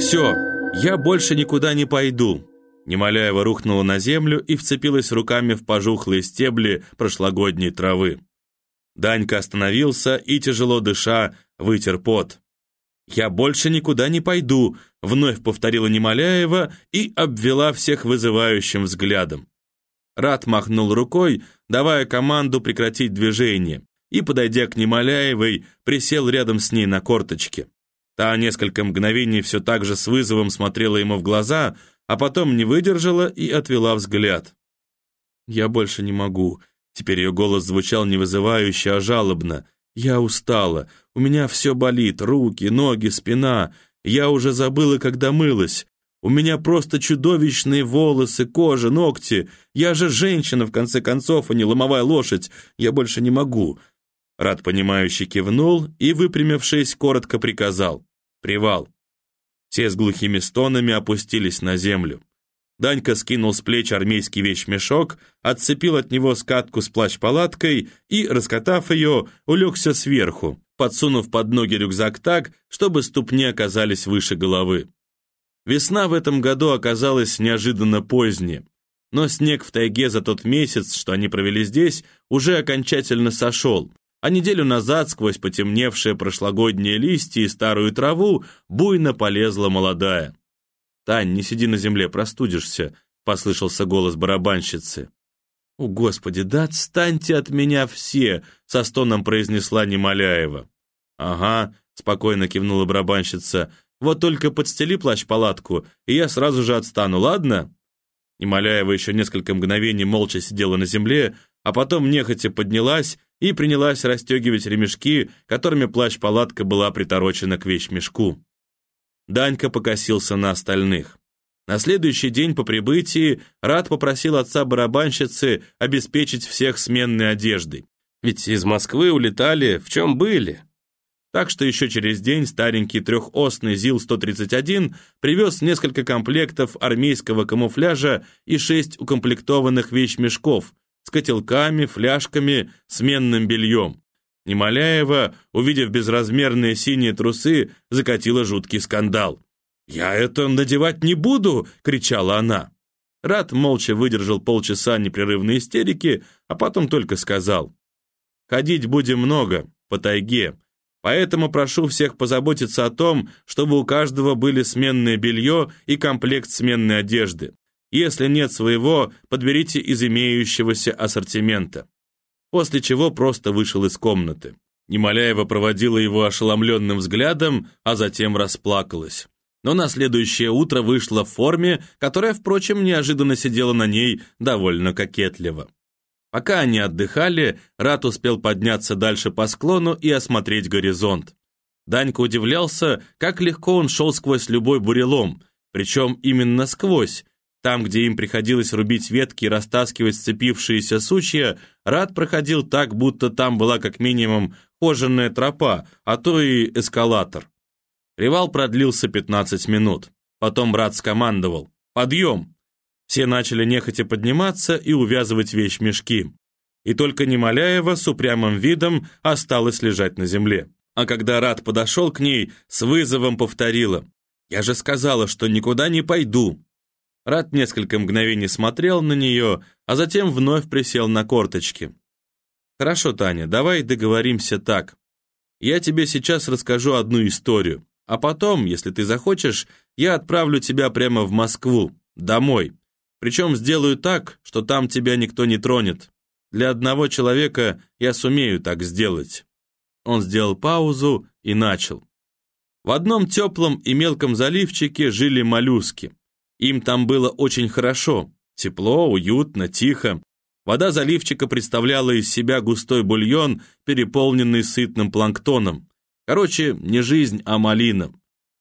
«Все, я больше никуда не пойду». Немоляева рухнула на землю и вцепилась руками в пожухлые стебли прошлогодней травы. Данька остановился и, тяжело дыша, вытер пот. «Я больше никуда не пойду», — вновь повторила Немоляева и обвела всех вызывающим взглядом. Рад махнул рукой, давая команду прекратить движение, и, подойдя к Немоляевой, присел рядом с ней на корточке. Та несколько мгновений все так же с вызовом смотрела ему в глаза, а потом не выдержала и отвела взгляд. «Я больше не могу». Теперь ее голос звучал не вызывающе, а жалобно. «Я устала. У меня все болит. Руки, ноги, спина. Я уже забыла, когда мылась. У меня просто чудовищные волосы, кожа, ногти. Я же женщина, в конце концов, а не ломовая лошадь. Я больше не могу». Рад понимающе кивнул и, выпрямившись, коротко приказал. «Привал». Все с глухими стонами опустились на землю. Данька скинул с плеч армейский вещмешок, отцепил от него скатку с плащ-палаткой и, раскатав ее, улегся сверху, подсунув под ноги рюкзак так, чтобы ступни оказались выше головы. Весна в этом году оказалась неожиданно поздней, но снег в тайге за тот месяц, что они провели здесь, уже окончательно сошел, а неделю назад сквозь потемневшие прошлогодние листья и старую траву буйно полезла молодая. «Тань, не сиди на земле, простудишься», — послышался голос барабанщицы. «О, Господи, да отстаньте от меня все!» — со стоном произнесла Немоляева. «Ага», — спокойно кивнула барабанщица, «вот только подстели плащ-палатку, и я сразу же отстану, ладно?» Немоляева еще несколько мгновений молча сидела на земле, а потом нехотя поднялась и принялась расстегивать ремешки, которыми плащ-палатка была приторочена к вещмешку. Данька покосился на остальных. На следующий день по прибытии Рад попросил отца барабанщицы обеспечить всех сменной одеждой. Ведь из Москвы улетали, в чем были. Так что еще через день старенький трехосный ЗИЛ-131 привез несколько комплектов армейского камуфляжа и шесть укомплектованных вещмешков с котелками, фляжками, сменным бельем. Немоляева, увидев безразмерные синие трусы, закатила жуткий скандал. «Я это надевать не буду!» — кричала она. Рад молча выдержал полчаса непрерывной истерики, а потом только сказал. «Ходить будем много, по тайге, поэтому прошу всех позаботиться о том, чтобы у каждого были сменное белье и комплект сменной одежды. Если нет своего, подберите из имеющегося ассортимента после чего просто вышел из комнаты. Немоляева проводила его ошеломленным взглядом, а затем расплакалась. Но на следующее утро вышла в форме, которая, впрочем, неожиданно сидела на ней довольно кокетливо. Пока они отдыхали, Рат успел подняться дальше по склону и осмотреть горизонт. Данька удивлялся, как легко он шел сквозь любой бурелом, причем именно сквозь, там, где им приходилось рубить ветки и растаскивать сцепившиеся сучья, Рад проходил так, будто там была как минимум кожаная тропа, а то и эскалатор. Привал продлился 15 минут. Потом Рад скомандовал «Подъем!». Все начали нехотя подниматься и увязывать вещмешки. И только Немоляева с упрямым видом осталась лежать на земле. А когда Рад подошел к ней, с вызовом повторила «Я же сказала, что никуда не пойду». Рад несколько мгновений смотрел на нее, а затем вновь присел на корточки. «Хорошо, Таня, давай договоримся так. Я тебе сейчас расскажу одну историю, а потом, если ты захочешь, я отправлю тебя прямо в Москву, домой. Причем сделаю так, что там тебя никто не тронет. Для одного человека я сумею так сделать». Он сделал паузу и начал. В одном теплом и мелком заливчике жили моллюски. Им там было очень хорошо. Тепло, уютно, тихо. Вода заливчика представляла из себя густой бульон, переполненный сытным планктоном. Короче, не жизнь, а малина.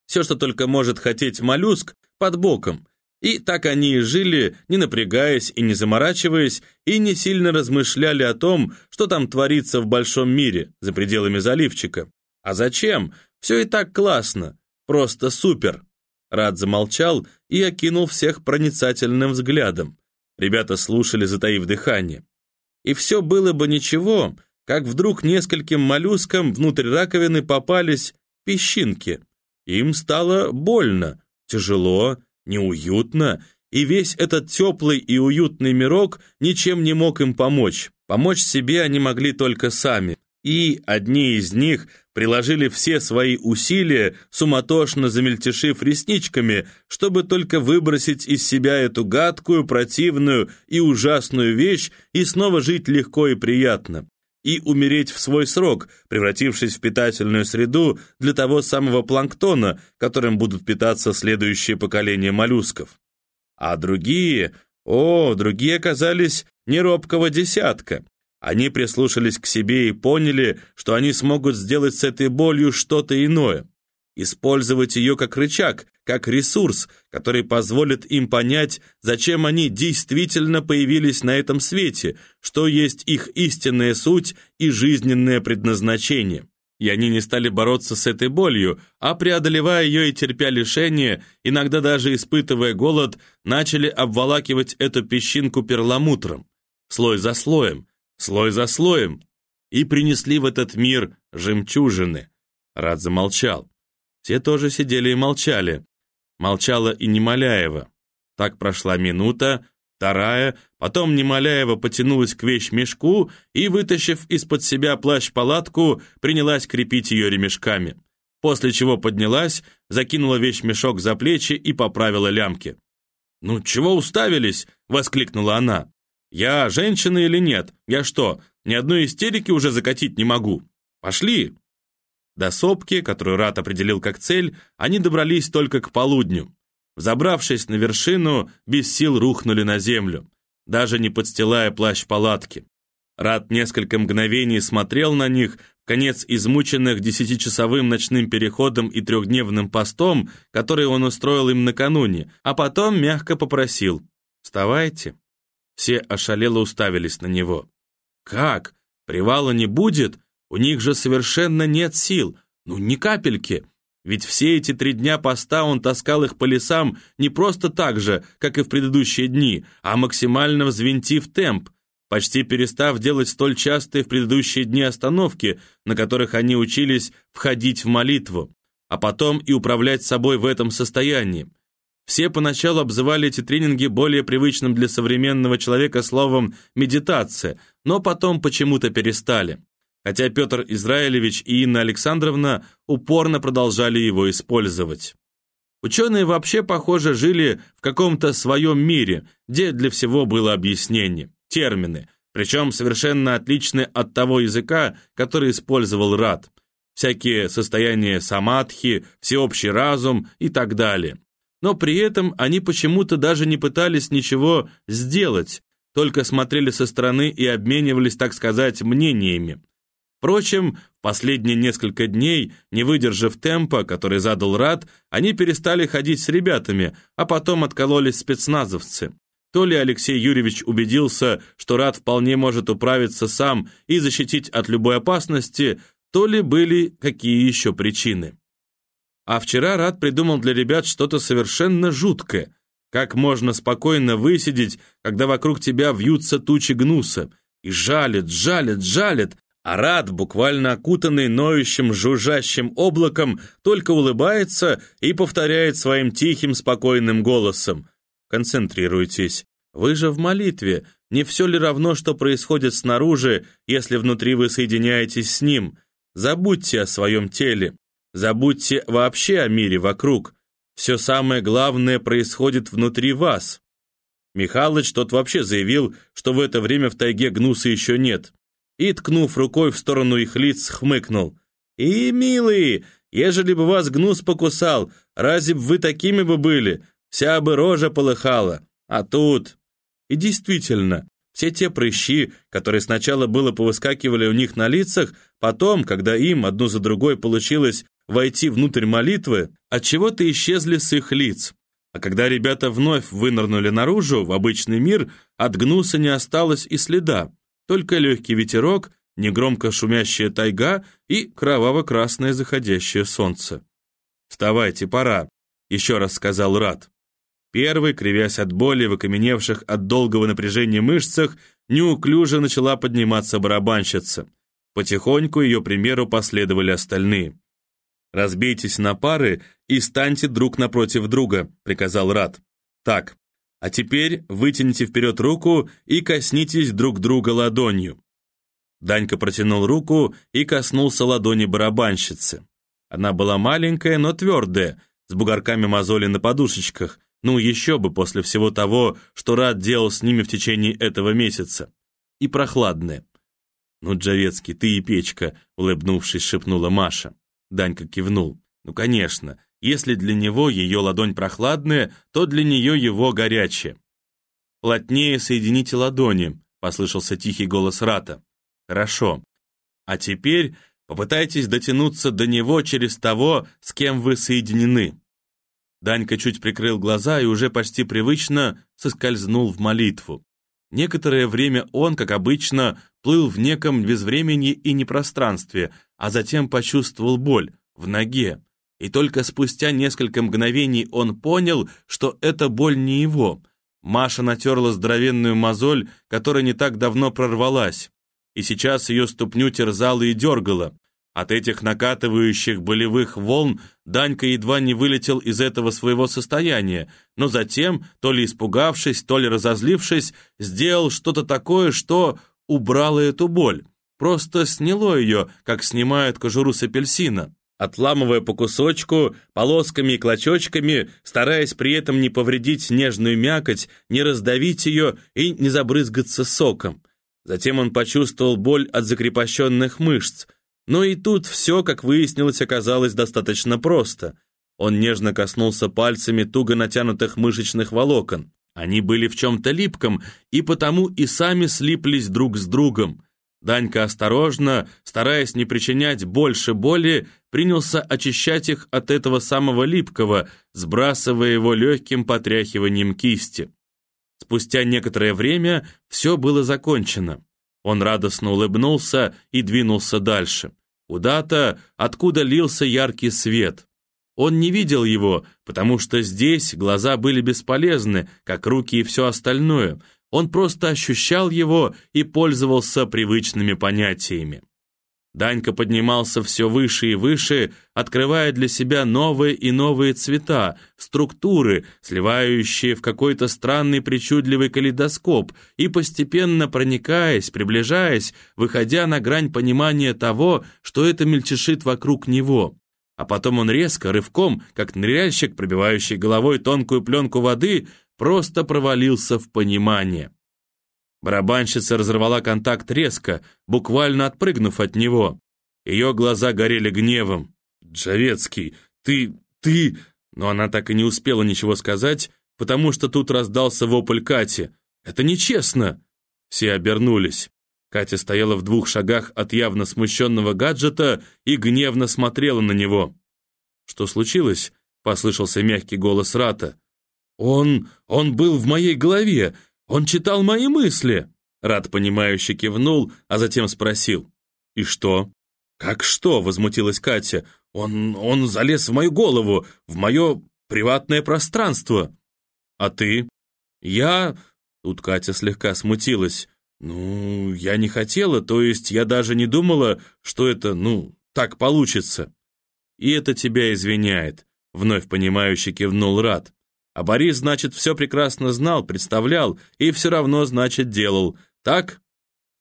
Все, что только может хотеть моллюск, под боком. И так они и жили, не напрягаясь и не заморачиваясь, и не сильно размышляли о том, что там творится в большом мире, за пределами заливчика. А зачем? Все и так классно. Просто супер. Рад замолчал и окинул всех проницательным взглядом. Ребята слушали, затаив дыхание. И все было бы ничего, как вдруг нескольким моллюскам внутрь раковины попались песчинки. Им стало больно, тяжело, неуютно, и весь этот теплый и уютный мирок ничем не мог им помочь. Помочь себе они могли только сами. И одни из них приложили все свои усилия, суматошно замельтешив ресничками, чтобы только выбросить из себя эту гадкую, противную и ужасную вещь и снова жить легко и приятно. И умереть в свой срок, превратившись в питательную среду для того самого планктона, которым будут питаться следующие поколения моллюсков. А другие, о, другие оказались неробкого десятка. Они прислушались к себе и поняли, что они смогут сделать с этой болью что-то иное. Использовать ее как рычаг, как ресурс, который позволит им понять, зачем они действительно появились на этом свете, что есть их истинная суть и жизненное предназначение. И они не стали бороться с этой болью, а преодолевая ее и терпя лишения, иногда даже испытывая голод, начали обволакивать эту песчинку перламутром, слой за слоем, слой за слоем, и принесли в этот мир жемчужины. Рад замолчал. Те тоже сидели и молчали. Молчала и Немоляева. Так прошла минута, вторая, потом Немоляева потянулась к вещмешку и, вытащив из-под себя плащ-палатку, принялась крепить ее ремешками. После чего поднялась, закинула вещмешок за плечи и поправила лямки. «Ну, чего уставились?» — воскликнула она. «Я женщина или нет? Я что, ни одной истерики уже закатить не могу? Пошли!» До сопки, которую Рат определил как цель, они добрались только к полудню. Взобравшись на вершину, без сил рухнули на землю, даже не подстилая плащ палатки. Рат несколько мгновений смотрел на них, конец измученных десятичасовым ночным переходом и трехдневным постом, который он устроил им накануне, а потом мягко попросил «Вставайте». Все ошалело уставились на него. «Как? Привала не будет? У них же совершенно нет сил. Ну, ни капельки. Ведь все эти три дня поста он таскал их по лесам не просто так же, как и в предыдущие дни, а максимально взвинтив темп, почти перестав делать столь частые в предыдущие дни остановки, на которых они учились входить в молитву, а потом и управлять собой в этом состоянии. Все поначалу обзывали эти тренинги более привычным для современного человека словом «медитация», но потом почему-то перестали. Хотя Петр Израилевич и Инна Александровна упорно продолжали его использовать. Ученые вообще, похоже, жили в каком-то своем мире, где для всего было объяснение, термины, причем совершенно отличные от того языка, который использовал Рад. Всякие состояния самадхи, всеобщий разум и так далее но при этом они почему-то даже не пытались ничего сделать, только смотрели со стороны и обменивались, так сказать, мнениями. Впрочем, последние несколько дней, не выдержав темпа, который задал Рад, они перестали ходить с ребятами, а потом откололись спецназовцы. То ли Алексей Юрьевич убедился, что Рад вполне может управиться сам и защитить от любой опасности, то ли были какие еще причины. А вчера Рад придумал для ребят что-то совершенно жуткое. Как можно спокойно высидеть, когда вокруг тебя вьются тучи гнуса? И жалит, жалит, жалит, а Рад, буквально окутанный ноющим, жужжащим облаком, только улыбается и повторяет своим тихим, спокойным голосом. Концентрируйтесь. Вы же в молитве. Не все ли равно, что происходит снаружи, если внутри вы соединяетесь с Ним? Забудьте о своем теле. Забудьте вообще о мире вокруг. Все самое главное происходит внутри вас. Михалыч тот вообще заявил, что в это время в тайге гнуса еще нет. И, ткнув рукой в сторону их лиц, хмыкнул. «И, милые, ежели бы вас гнус покусал, разве б вы такими бы были? Вся бы рожа полыхала. А тут...» И действительно, все те прыщи, которые сначала было повыскакивали у них на лицах, потом, когда им одну за другой получилось войти внутрь молитвы, от чего то исчезли с их лиц. А когда ребята вновь вынырнули наружу, в обычный мир, от гнуса не осталось и следа, только легкий ветерок, негромко шумящая тайга и кроваво-красное заходящее солнце. «Вставайте, пора», — еще раз сказал Рад. Первый, кривясь от боли в окаменевших от долгого напряжения мышцах, неуклюже начала подниматься барабанщица. Потихоньку ее примеру последовали остальные. «Разбейтесь на пары и станьте друг напротив друга», — приказал Рад. «Так, а теперь вытяните вперед руку и коснитесь друг друга ладонью». Данька протянул руку и коснулся ладони барабанщицы. Она была маленькая, но твердая, с бугорками мозоли на подушечках. Ну, еще бы после всего того, что Рад делал с ними в течение этого месяца. И прохладная. «Ну, Джавецкий, ты и печка», — улыбнувшись, шепнула Маша. Данька кивнул. «Ну, конечно, если для него ее ладонь прохладная, то для нее его горячая». «Плотнее соедините ладони», — послышался тихий голос Рата. «Хорошо. А теперь попытайтесь дотянуться до него через того, с кем вы соединены». Данька чуть прикрыл глаза и уже почти привычно соскользнул в молитву. Некоторое время он, как обычно, плыл в неком безвремени и непространстве, а затем почувствовал боль в ноге. И только спустя несколько мгновений он понял, что это боль не его. Маша натерла здоровенную мозоль, которая не так давно прорвалась, и сейчас ее ступню терзала и дергала. От этих накатывающих болевых волн Данька едва не вылетел из этого своего состояния, но затем, то ли испугавшись, то ли разозлившись, сделал что-то такое, что убрало эту боль. Просто сняло ее, как снимают кожуру с апельсина, отламывая по кусочку, полосками и клочочками, стараясь при этом не повредить нежную мякоть, не раздавить ее и не забрызгаться соком. Затем он почувствовал боль от закрепощенных мышц, но и тут все, как выяснилось, оказалось достаточно просто. Он нежно коснулся пальцами туго натянутых мышечных волокон. Они были в чем-то липком, и потому и сами слиплись друг с другом. Данька осторожно, стараясь не причинять больше боли, принялся очищать их от этого самого липкого, сбрасывая его легким потряхиванием кисти. Спустя некоторое время все было закончено. Он радостно улыбнулся и двинулся дальше. Куда-то, откуда лился яркий свет. Он не видел его, потому что здесь глаза были бесполезны, как руки и все остальное. Он просто ощущал его и пользовался привычными понятиями. Данька поднимался все выше и выше, открывая для себя новые и новые цвета, структуры, сливающие в какой-то странный причудливый калейдоскоп, и постепенно проникаясь, приближаясь, выходя на грань понимания того, что это мельчешит вокруг него. А потом он резко, рывком, как ныряльщик, пробивающий головой тонкую пленку воды, просто провалился в понимание. Барабанщица разорвала контакт резко, буквально отпрыгнув от него. Ее глаза горели гневом. «Джавецкий, ты... ты...» Но она так и не успела ничего сказать, потому что тут раздался вопль Кати. «Это нечестно!» Все обернулись. Катя стояла в двух шагах от явно смущенного гаджета и гневно смотрела на него. «Что случилось?» — послышался мягкий голос Рата. «Он... он был в моей голове. «Он читал мои мысли!» Рад, понимающе кивнул, а затем спросил. «И что?» «Как что?» — возмутилась Катя. «Он... он залез в мою голову, в мое приватное пространство». «А ты?» «Я...» Тут Катя слегка смутилась. «Ну, я не хотела, то есть я даже не думала, что это, ну, так получится». «И это тебя извиняет», — вновь понимающе кивнул Рад. А Борис, значит, все прекрасно знал, представлял и все равно, значит, делал. Так?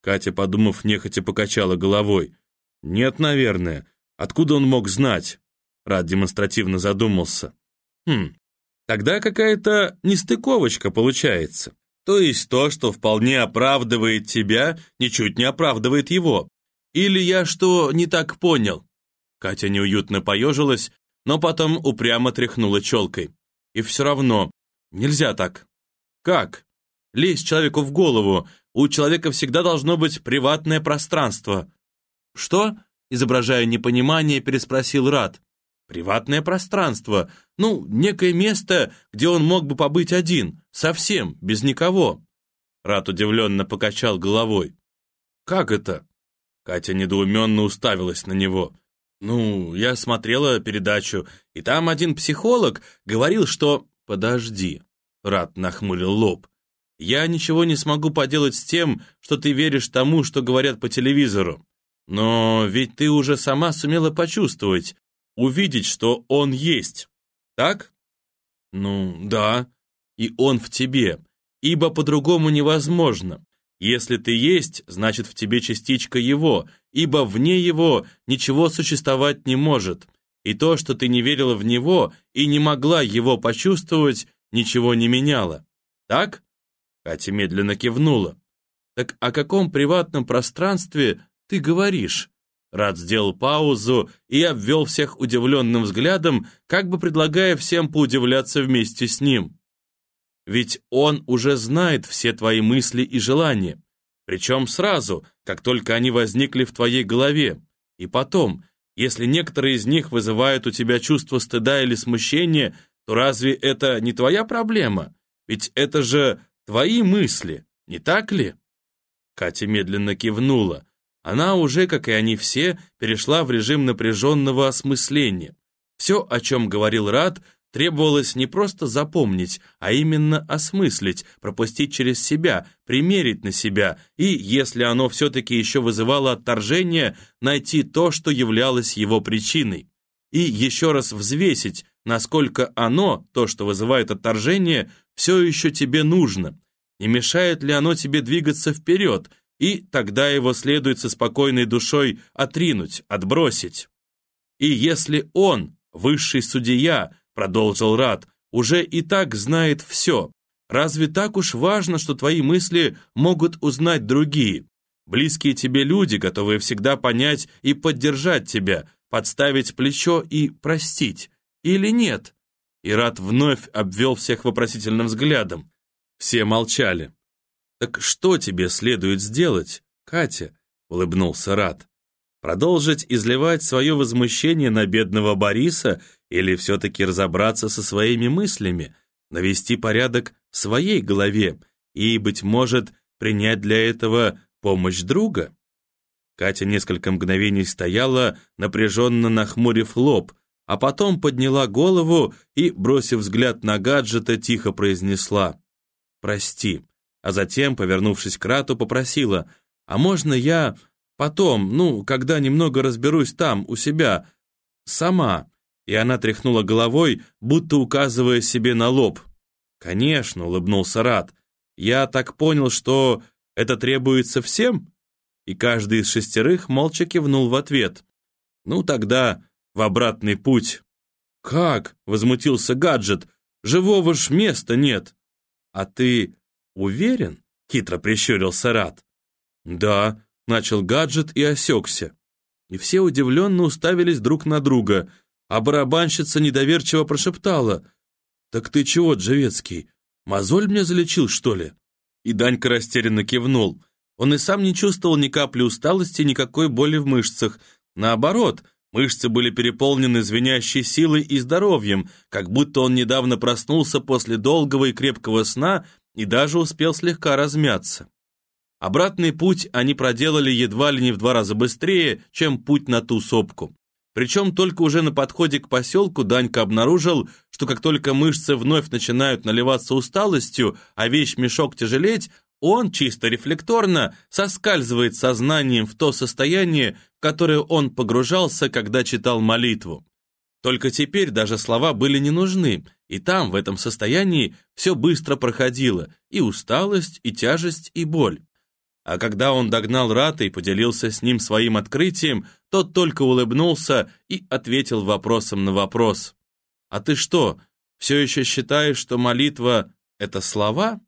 Катя, подумав, нехотя покачала головой. Нет, наверное. Откуда он мог знать? Рад демонстративно задумался. Хм, тогда какая-то нестыковочка получается. То есть то, что вполне оправдывает тебя, ничуть не оправдывает его. Или я что, не так понял? Катя неуютно поежилась, но потом упрямо тряхнула челкой. И все равно, нельзя так. Как? Лезть человеку в голову. У человека всегда должно быть приватное пространство. Что? Изображая непонимание, переспросил Рад. Приватное пространство. Ну, некое место, где он мог бы побыть один, совсем, без никого. Рад удивленно покачал головой. «Как это?» Катя недоуменно уставилась на него. «Ну, я смотрела передачу, и там один психолог говорил, что...» «Подожди», — Рад нахмурил лоб. «Я ничего не смогу поделать с тем, что ты веришь тому, что говорят по телевизору. Но ведь ты уже сама сумела почувствовать. увидеть, что он есть. Так? Ну, да. И он в тебе. Ибо по-другому невозможно. Если ты есть, значит в тебе частичка его, ибо вне его ничего существовать не может. И то, что ты не верила в него и не могла его почувствовать, ничего не меняло. Так? Катя медленно кивнула. Так о каком приватном пространстве ты говоришь? Рад сделал паузу и обвел всех удивленным взглядом, как бы предлагая всем поудивляться вместе с ним. Ведь он уже знает все твои мысли и желания. Причем сразу, как только они возникли в твоей голове. И потом, если некоторые из них вызывают у тебя чувство стыда или смущения, то разве это не твоя проблема? Ведь это же твои мысли, не так ли? Катя медленно кивнула. Она уже, как и они все, перешла в режим напряженного осмысления. Все, о чем говорил Рад, требовалось не просто запомнить, а именно осмыслить, пропустить через себя, примерить на себя и, если оно все-таки еще вызывало отторжение, найти то, что являлось его причиной. И еще раз взвесить, насколько оно, то, что вызывает отторжение, все еще тебе нужно. Не мешает ли оно тебе двигаться вперед, и тогда его следует со спокойной душой отринуть, отбросить. И если он, высший судья, продолжил Рад, уже и так знает все, разве так уж важно, что твои мысли могут узнать другие? Близкие тебе люди, готовые всегда понять и поддержать тебя, подставить плечо и простить. Или нет? И Рад вновь обвел всех вопросительным взглядом. Все молчали. «Так что тебе следует сделать, Катя?» — улыбнулся Рад. «Продолжить изливать свое возмущение на бедного Бориса или все-таки разобраться со своими мыслями, навести порядок в своей голове и, быть может, принять для этого помощь друга?» Катя несколько мгновений стояла, напряженно нахмурив лоб, а потом подняла голову и, бросив взгляд на гаджета, тихо произнесла «Прости» а затем, повернувшись к Рату, попросила, «А можно я потом, ну, когда немного разберусь там, у себя, сама?» И она тряхнула головой, будто указывая себе на лоб. «Конечно», — улыбнулся Рат, «я так понял, что это требуется всем?» И каждый из шестерых молча кивнул в ответ. «Ну, тогда в обратный путь». «Как?» — возмутился гаджет. «Живого ж места нет». «А ты «Уверен?» — хитро прищурился Рат. «Да», — начал гаджет и осекся. И все удивленно уставились друг на друга, а барабанщица недоверчиво прошептала. «Так ты чего, Джавецкий, мозоль мне залечил, что ли?» И Данька растерянно кивнул. Он и сам не чувствовал ни капли усталости, никакой боли в мышцах. Наоборот, мышцы были переполнены звенящей силой и здоровьем, как будто он недавно проснулся после долгого и крепкого сна и даже успел слегка размяться. Обратный путь они проделали едва ли не в два раза быстрее, чем путь на ту сопку. Причем только уже на подходе к поселку Данька обнаружил, что как только мышцы вновь начинают наливаться усталостью, а вещь-мешок тяжелеть, он чисто рефлекторно соскальзывает сознанием в то состояние, в которое он погружался, когда читал молитву. Только теперь даже слова были не нужны, и там, в этом состоянии, все быстро проходило, и усталость, и тяжесть, и боль. А когда он догнал Рата и поделился с ним своим открытием, тот только улыбнулся и ответил вопросом на вопрос. «А ты что, все еще считаешь, что молитва — это слова?»